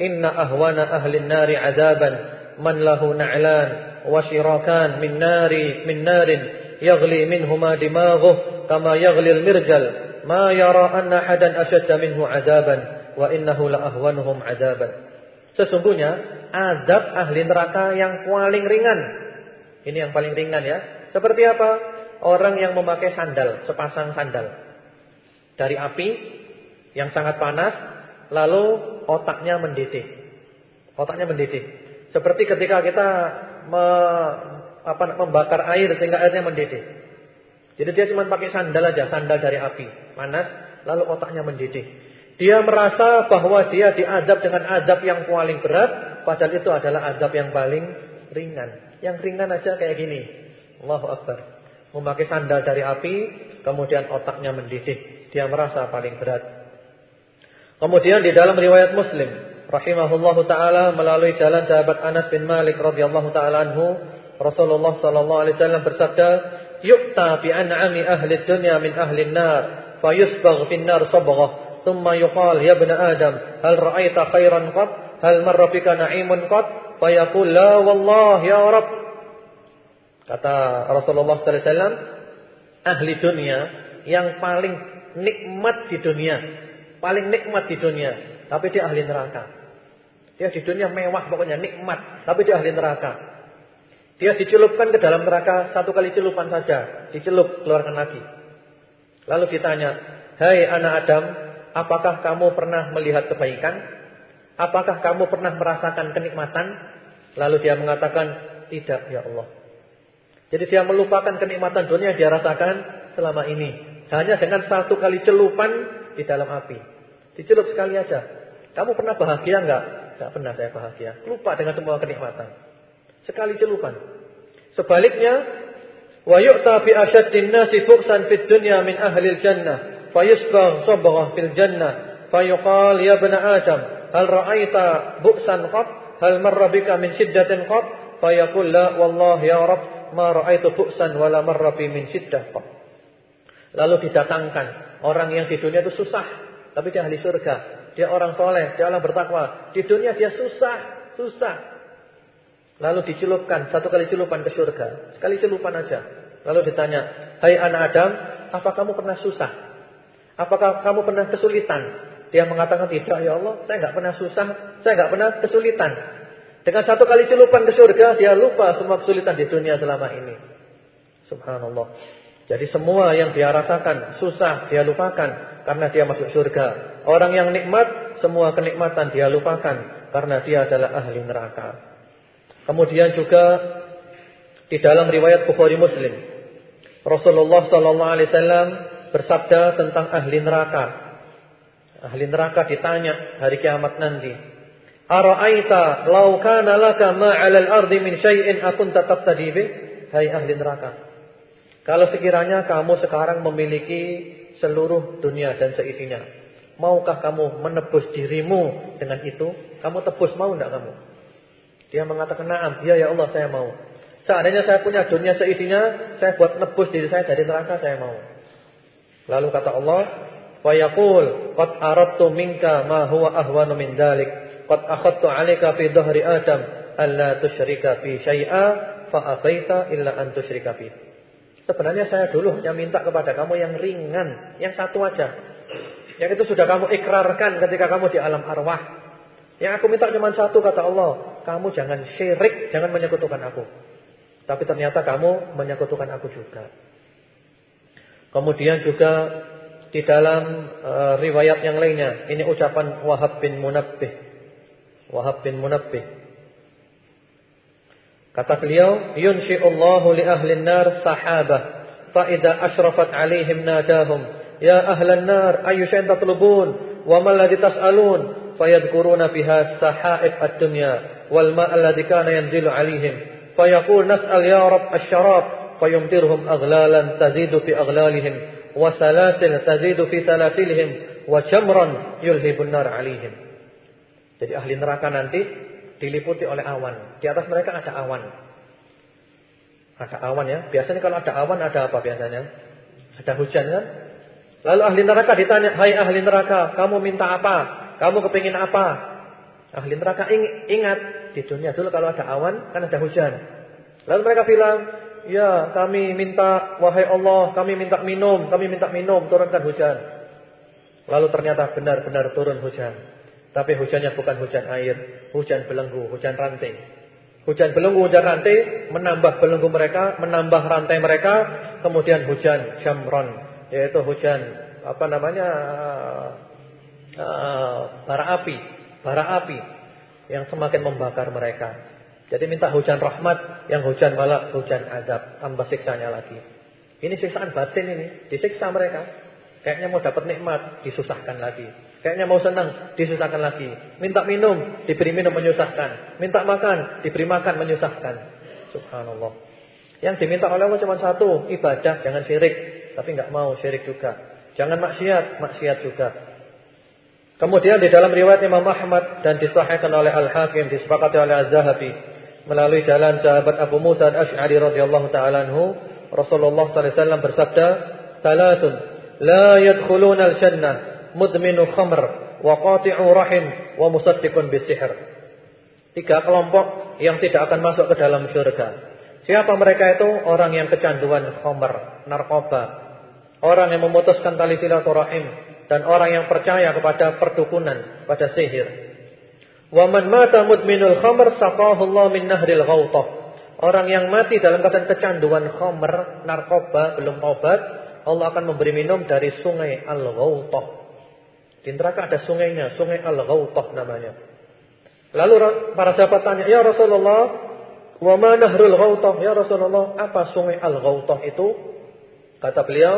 "Inna ahwana ahli nari 'adaban man lahu na'lan wa shirakan min nari min narin yaghli minhuma dimaghuh kama yaghli al-mirjal ma yara anna hadan ashadda minhu 'adaban." wa innahu la ahwanuhum adaban. Sesungguhnya adab ahli neraka yang paling ringan. Ini yang paling ringan ya. Seperti apa? Orang yang memakai sandal, sepasang sandal. Dari api yang sangat panas, lalu otaknya mendidih. Otaknya mendidih. Seperti ketika kita me, apa, membakar air sehingga airnya mendidih. Jadi dia cuma pakai sandal aja, sandal dari api, panas, lalu otaknya mendidih. Dia merasa bahwa dia diadab dengan adab yang paling berat, padahal itu adalah adab yang paling ringan. Yang ringan aja kayak gini. Allahu Akbar. Memakai sandal dari api, kemudian otaknya mendidih. Dia merasa paling berat. Kemudian di dalam riwayat Muslim rahimahullahu taala melalui jalan sahabat Anas bin Malik radhiyallahu taala anhu, Rasulullah sallallahu alaihi wasallam bersabda, "Yu'ta bi an'ami ahli dunya min ahli an-nar, fayusbagh fi an-nar sabghah, thumma yuqal ya ibn Adam, hal ra'aita khairan qat? Hal marra bika na'imun qad fayaqul la wallah ya rab Kata Rasulullah sallallahu alaihi wasallam, ahli dunia yang paling nikmat di dunia, paling nikmat di dunia, tapi dia ahli neraka. Dia di dunia mewah pokoknya nikmat, tapi dia ahli neraka. Dia dicelupkan ke dalam neraka satu kali celupan saja, dicelup keluarkan lagi. Lalu ditanya, "Hai hey, anak Adam, apakah kamu pernah melihat kebaikan?" Apakah kamu pernah merasakan kenikmatan?" Lalu dia mengatakan, "Tidak, ya Allah." Jadi dia melupakan kenikmatan dunia yang dia rasakan selama ini. Hanya dengan satu kali celupan di dalam api. Dicelup sekali aja. Kamu pernah bahagia enggak? Enggak pernah saya bahagia. Lupa dengan semua kenikmatan. Sekali celupan. Sebaliknya, wa yu'ta bi asyaddin nasi fuqsan fid dunya min ahli jannah fayusbagh sabrah fil jannah fayuqal ya ibn adam hal ra'aita bu'san qat hal marra bika min shiddatin qat fayaqul la wallah ya rabb ma ra'aitu bu'san wala marra bi min shiddah Lalu didatangkan orang yang di dunia itu susah, tapi dia ahli surga. Dia orang soleh, dia orang bertakwa. Di dunia dia susah, susah. Lalu dicelupkan satu kali celupan ke surga, sekali celupan aja. Lalu ditanya, Hai anak Adam, apa kamu pernah susah? Apakah kamu pernah kesulitan? Dia mengatakan tidak ya Allah, saya nggak pernah susah, saya nggak pernah kesulitan. Dengan satu kali celupan ke surga, dia lupa semua kesulitan di dunia selama ini. Subhanallah. Jadi semua yang dia rasakan susah, dia lupakan karena dia masuk surga. Orang yang nikmat, semua kenikmatan dia lupakan karena dia adalah ahli neraka. Kemudian juga di dalam riwayat Bukhari Muslim, Rasulullah sallallahu alaihi wasallam bersabda tentang ahli neraka. Ahli neraka ditanya hari kiamat nanti, Ara'aita law kana laka ma 'alal ardi min syai'in akunta tabtadi bih? Hai ahli neraka. Kalau sekiranya kamu sekarang memiliki seluruh dunia dan seisinya, maukah kamu menebus dirimu dengan itu? Kamu tebus mau enggak kamu? Dia mengatakan, "Na'am, ya ya Allah, saya mau." Seandainya saya punya dunia seisinya, saya buat nebus diri saya dari neraka, saya mau. Lalu kata Allah, "Wa qad aradtu minka ma huwa ahwanu min dalik." Qad akhadtu 'alaika fi dhahri Adam alla tusyrika fi syai'a fa abaita illa an tusyrika fi. Sebenarnya saya dulu yang minta kepada kamu yang ringan, yang satu aja. Yang itu sudah kamu ikrarkan ketika kamu di alam arwah. Yang aku minta cuma satu kata Allah, kamu jangan syirik, jangan menyekutukan aku. Tapi ternyata kamu menyekutukan aku juga. Kemudian juga di dalam uh, riwayat yang lainnya, ini ucapan Wahab bin Munabbih Wahab bin Munabbih. Kata beliau, "Yunshi'ullahu li ahli an-nar sahabah, fa idza ashrafat 'alaihim nadahum, ya ahli an-nar, ayu shay'in tatlubun, wa ma alladhi tas'alun?" Fayadhkuruna biha sahaib ad-dunya wal ma' alladhi kana yanzilu 'alaihim. Fayaqul nas'al ya Rabb asy-syarab, fayumtirhum aghlalan tazidu fi aghlalihim wa salasil tazidu fi salasilihim wa jamran yulhibun nar 'alaihim. Jadi ahli neraka nanti diliputi oleh awan. Di atas mereka ada awan. Ada awan ya. Biasanya kalau ada awan ada apa biasanya? Ada hujan kan? Lalu ahli neraka ditanya, "Hai ahli neraka, kamu minta apa? Kamu kepingin apa?" Ahli neraka ingat di dunia dulu kalau ada awan kan ada hujan. Lalu mereka bilang, "Ya, kami minta wahai Allah, kami minta minum, kami minta minum, turunkan hujan." Lalu ternyata benar-benar turun hujan. Tapi hujannya bukan hujan air, hujan belenggu, hujan rantai. Hujan belenggu, hujan rantai menambah belenggu mereka, menambah rantai mereka, kemudian hujan jamron, yaitu hujan apa namanya uh, bara api, bara api yang semakin membakar mereka. Jadi minta hujan rahmat, yang hujan malah hujan azab, tambah siksanya lagi. Ini siksaan batin ini, disiksa mereka. Kayaknya mau dapat nikmat, disusahkan lagi. Kayaknya mau senang, disusahkan lagi. Minta minum, diberi minum menyusahkan. Minta makan, diberi makan menyusahkan. Subhanallah. Yang diminta oleh Allah cuma satu, ibadah, jangan syirik. Tapi enggak mau syirik juga. Jangan maksiat, maksiat juga. Kemudian di dalam riwayat Imam Ahmad dan disahihkan oleh Al-Hakim, disepakati oleh Az-Zahabi melalui jalan sahabat Abu Musa Al-Asy'ari radhiyallahu taala anhu, Rasulullah sallallahu alaihi wasallam bersabda, "Salatun la yadkhuluna al-jannah mudminu khamr wa qati'u rahim wa musaddiqun bisihr. Tiga kelompok yang tidak akan masuk ke dalam surga. Siapa mereka itu? Orang yang kecanduan khamr, narkoba. Orang yang memutuskan tali silaturahim dan orang yang percaya kepada perdukunan, pada sihir. Wa man mata mudminul khamr saqahu Allah min nahril ghautah. Orang yang mati dalam keadaan kecanduan khamr, narkoba, belum taubat, Allah akan memberi minum dari sungai Al-Ghautah. Di neraka ada sungainya, sungai Al-Ghautah namanya. Lalu para sahabat tanya, "Ya Rasulullah, wa ma nahrul Ghautah?" Ya Rasulullah, apa sungai Al-Ghautah itu? Kata beliau,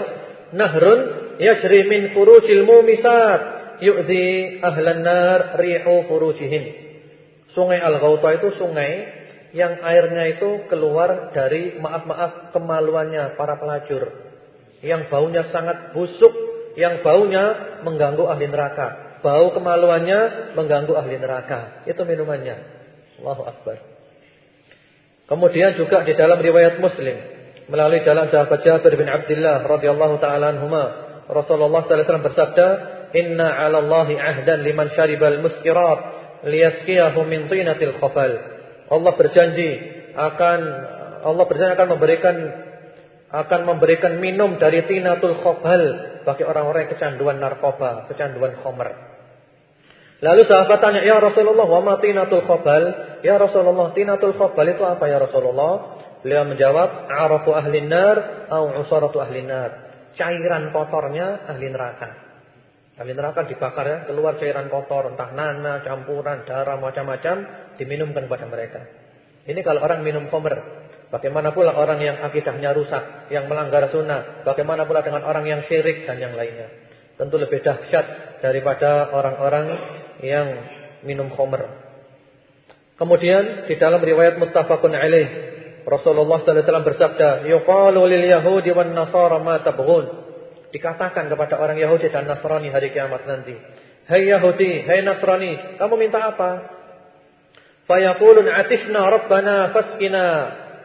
"Nahrun yajri min furujil mumisat." Yu'zi ahlan nar rihu furujihin. Sungai Al-Ghauta itu sungai yang airnya itu keluar dari maaf-maaf kemaluannya para pelacur. Yang baunya sangat busuk, yang baunya mengganggu ahli neraka. Bau kemaluannya mengganggu ahli neraka. Itu minumannya. Allahu Akbar. Kemudian juga di dalam riwayat Muslim melalui jalan sahabat Jabir bin Abdullah radhiyallahu taala anhuma Rasulullah sallallahu alaihi wasallam bersabda inna 'ala Allahi 'ahdan liman syaribal muskirat liyaskiyahu min tinatil khafal. Allah berjanji akan Allah berjanji akan memberikan akan memberikan minum dari tinatul khafal bagi orang-orang yang kecanduan narkoba, kecanduan khamr. Lalu sahabat tanya, "Ya Rasulullah, wa ma tinatul khabal?" Ya Rasulullah, tinatul khabal itu apa ya Rasulullah? Beliau menjawab, "Arafu ahli nar au usaratu ahli nar." Cairan kotornya ahli neraka. Ahli neraka dibakar ya, keluar cairan kotor, entah nana, campuran, darah, macam-macam, diminumkan kepada mereka. Ini kalau orang minum khamr. Bagaimana pula orang yang akidahnya rusak, yang melanggar sunnah. Bagaimana pula dengan orang yang syirik dan yang lainnya. Tentu lebih dahsyat daripada orang-orang yang minum khamr. Kemudian di dalam riwayat muttafaqun alaih Rasulullah sallallahu alaihi bersabda, "Yuqalu lil yahudi wan nasara ma tabghun?" Dikatakan kepada orang Yahudi dan Nasrani hari kiamat nanti. Hai Yahudi, hai Nasrani, kamu minta apa? Fayaqulun atisna rabbana faskina.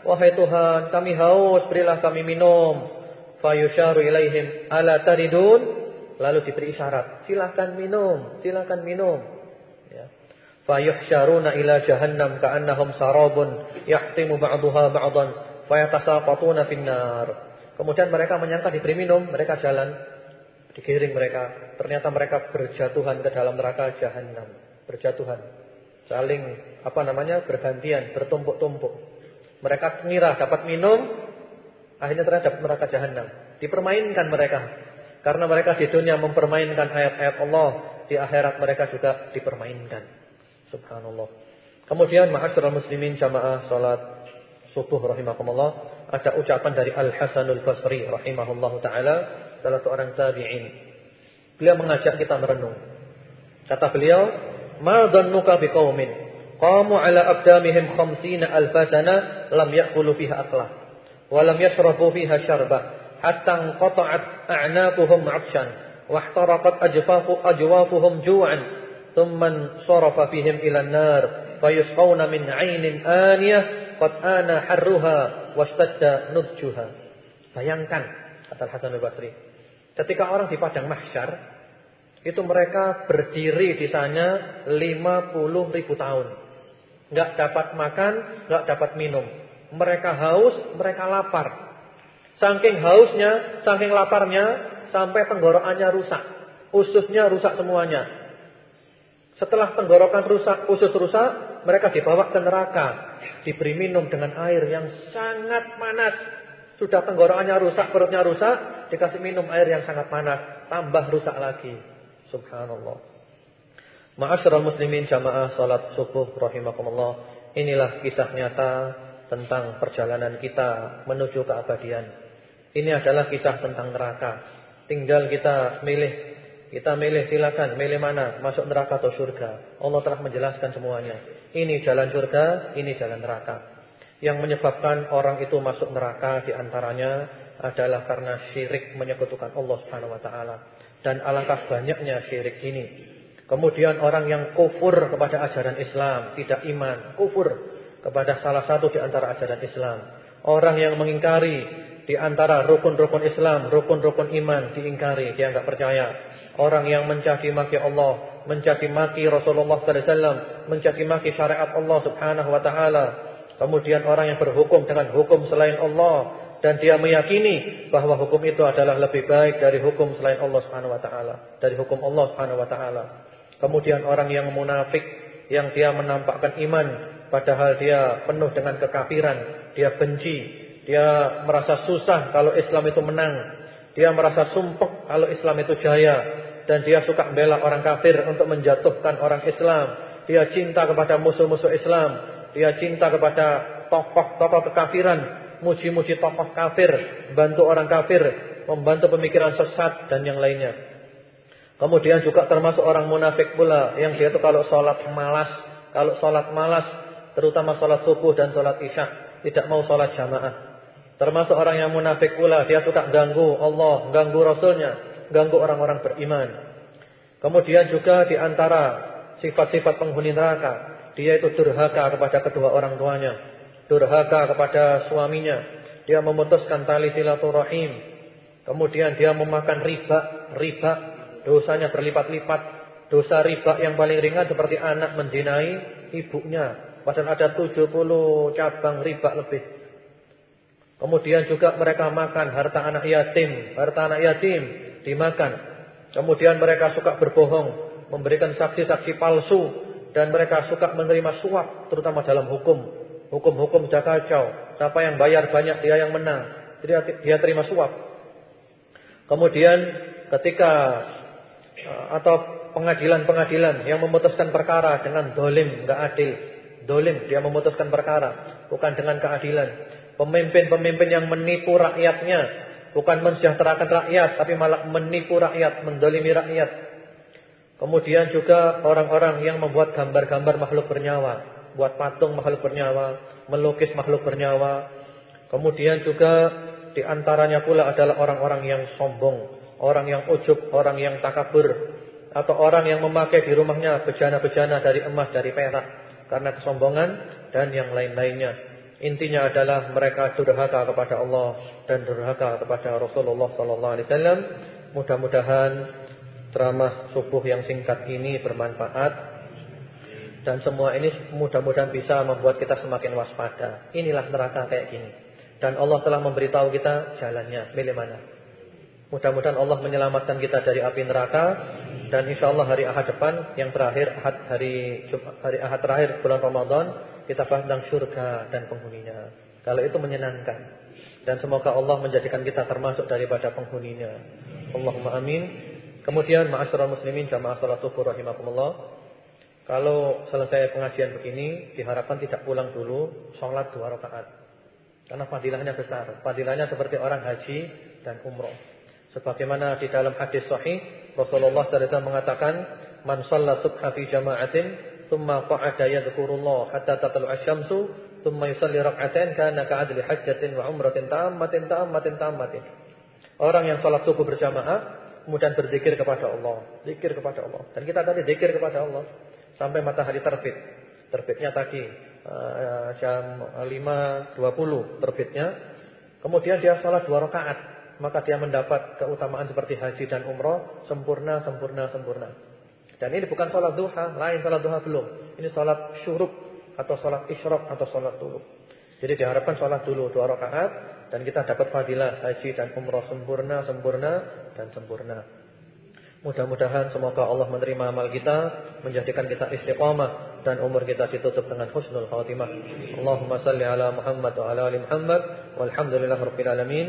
Wahai Tuhan, kami haus, berilah kami minum. Fayusharu ilaihim ala taridun. Lalu diberi isyarat, silakan minum, silakan minum. Ya. Fayuhsyaruna ila jahannam ka'annahum sarabun yahtimu ba'duha ba'dan fayatasaqatuna finnar. Kemudian mereka menyangka diberi minum, mereka jalan, digiring mereka. Ternyata mereka berjatuhan ke dalam neraka jahanam, berjatuhan. Saling apa namanya? bergantian, bertumpuk-tumpuk. Mereka mengira dapat minum, akhirnya terhadap neraka jahanam. Dipermainkan mereka. Karena mereka di dunia mempermainkan ayat-ayat Allah, di akhirat mereka juga dipermainkan. Subhanallah. Kemudian ma'asyiral muslimin jamaah salat subuh rahimakumullah ada ucapan dari Al Hasanul Basri rahimahullahu taala salah seorang tabi'in. Beliau mengajak kita merenung. Kata beliau, "Ma dhannuka biqaumin qamu ala aqdamihim 50 alf sana lam ya'kulu fiha aqla wa lam yashrabu fiha syarbah hatta qata'at a'naquhum 'atshan wa ihtaraqat ajfafu ajwafuhum ju'an thumma sarafa fihim ila an-nar min 'ainin aniyah qad ana harruha wastadda nudjuha. Bayangkan kata Hasan al-Basri. Ketika orang di padang mahsyar itu mereka berdiri di sana 50 ribu tahun. Enggak dapat makan, enggak dapat minum. Mereka haus, mereka lapar. Saking hausnya, saking laparnya sampai tenggorokannya rusak. Ususnya rusak semuanya. Setelah tenggorokan rusak, usus rusak, mereka dibawa ke neraka, diberi minum dengan air yang sangat panas. Sudah tenggorokannya rusak, perutnya rusak, dikasih minum air yang sangat panas, tambah rusak lagi. Subhanallah. Ma'asyiral muslimin jamaah salat subuh rahimakumullah. Inilah kisah nyata tentang perjalanan kita menuju keabadian. Ini adalah kisah tentang neraka. Tinggal kita milih kita milih silakan, milih mana, masuk neraka atau surga. Allah telah menjelaskan semuanya. Ini jalan surga, ini jalan neraka. Yang menyebabkan orang itu masuk neraka di antaranya adalah karena syirik menyekutukan Allah Subhanahu wa taala. Dan alangkah banyaknya syirik ini. Kemudian orang yang kufur kepada ajaran Islam, tidak iman, kufur kepada salah satu di antara ajaran Islam. Orang yang mengingkari di antara rukun-rukun Islam, rukun-rukun iman diingkari, dia enggak percaya. Orang yang mencaci maki Allah, mencaci maki Rasulullah sallallahu alaihi wasallam, mencaci maki syariat Allah Subhanahu wa taala. Kemudian orang yang berhukum dengan hukum selain Allah dan dia meyakini bahwa hukum itu adalah lebih baik dari hukum selain Allah Subhanahu wa taala, dari hukum Allah Subhanahu wa taala. Kemudian orang yang munafik yang dia menampakkan iman padahal dia penuh dengan kekafiran, dia benci, dia merasa susah kalau Islam itu menang, dia merasa sumpek kalau Islam itu jaya dan dia suka bela orang kafir untuk menjatuhkan orang Islam. Dia cinta kepada musuh-musuh Islam, dia cinta kepada tokoh-tokoh kekafiran, muji-muji tokoh kafir, bantu orang kafir, membantu pemikiran sesat dan yang lainnya. Kemudian juga termasuk orang munafik pula. Yang dia itu kalau sholat malas, kalau sholat malas, terutama sholat subuh dan sholat isya, tidak mau sholat jamaah. Termasuk orang yang munafik pula, dia suka ganggu Allah, ganggu Rasulnya, ganggu orang-orang beriman. Kemudian juga di antara sifat-sifat penghuni neraka, dia itu durhaka kepada kedua orang tuanya, durhaka kepada suaminya, dia memutuskan tali silaturahim, kemudian dia memakan riba, riba dosanya berlipat-lipat. Dosa riba yang paling ringan seperti anak menzinai ibunya. Padahal ada 70 cabang riba lebih. Kemudian juga mereka makan harta anak yatim. Harta anak yatim dimakan. Kemudian mereka suka berbohong. Memberikan saksi-saksi palsu. Dan mereka suka menerima suap. Terutama dalam hukum. Hukum-hukum kacau. Siapa yang bayar banyak dia yang menang. Jadi dia terima suap. Kemudian ketika Eh, atau pengadilan-pengadilan yang memutuskan perkara dengan dolim, nggak adil. Dolim, dia memutuskan perkara, bukan dengan keadilan. Pemimpin-pemimpin yang menipu rakyatnya, bukan mensejahterakan rakyat, tapi malah menipu rakyat, mendolimi rakyat. Kemudian juga orang-orang yang membuat gambar-gambar makhluk bernyawa, buat patung makhluk bernyawa, melukis makhluk bernyawa. Kemudian juga di antaranya pula adalah orang-orang yang sombong, orang yang ujub, orang yang takabur, atau orang yang memakai di rumahnya bejana-bejana dari emas, dari perak, karena kesombongan dan yang lain-lainnya. Intinya adalah mereka durhaka kepada Allah dan durhaka kepada Rasulullah sallallahu alaihi wasallam. Mudah-mudahan ceramah subuh yang singkat ini bermanfaat dan semua ini mudah-mudahan bisa membuat kita semakin waspada. Inilah neraka kayak gini. Dan Allah telah memberitahu kita jalannya, milih mana? Mudah-mudahan Allah menyelamatkan kita dari api neraka dan insya Allah hari Ahad depan yang terakhir Ahad hari hari Ahad terakhir bulan Ramadan kita bahas tentang surga dan penghuninya. Kalau itu menyenangkan dan semoga Allah menjadikan kita termasuk daripada penghuninya. Allahumma amin. Kemudian ma'asyiral muslimin jamaah salat subuh rahimakumullah. Kalau selesai pengajian begini diharapkan tidak pulang dulu sholat dua rakaat. Karena fadilahnya besar. Fadilahnya seperti orang haji dan umroh. Sebagaimana di dalam hadis sahih Rasulullah SAW mengatakan, "Man shalla subha fi jama'atin, thumma qa'ada yadhkurullah hatta tatlu asy-syamsu, thumma yusalli rak'atain kana ka'adli hajjatin wa umratin tammatin tammatin tammatin." Orang yang salat subuh berjamaah kemudian berzikir kepada Allah, zikir kepada Allah. Dan kita tadi zikir kepada Allah sampai matahari terbit. Terbitnya tadi uh, jam 5.20 terbitnya. Kemudian dia salat dua rakaat maka dia mendapat keutamaan seperti haji dan umroh sempurna, sempurna, sempurna. Dan ini bukan sholat duha, lain sholat duha belum. Ini sholat syuruk atau sholat isyrok atau sholat dulu. Jadi diharapkan sholat dulu dua rakaat dan kita dapat fadilah haji dan umroh sempurna, sempurna dan sempurna. Mudah-mudahan semoga Allah menerima amal kita, menjadikan kita istiqamah dan umur kita ditutup dengan husnul khatimah. Allahumma salli ala Muhammad wa ala ali Muhammad walhamdulillahirabbil alamin.